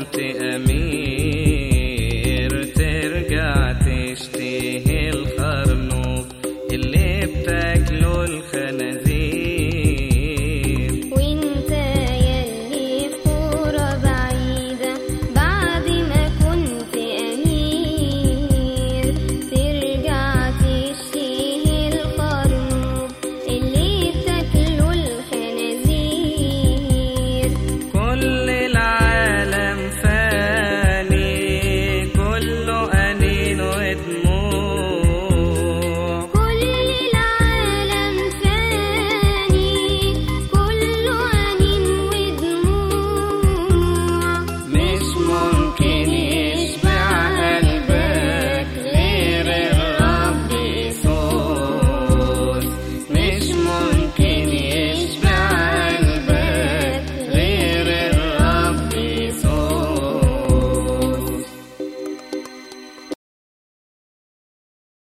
أنت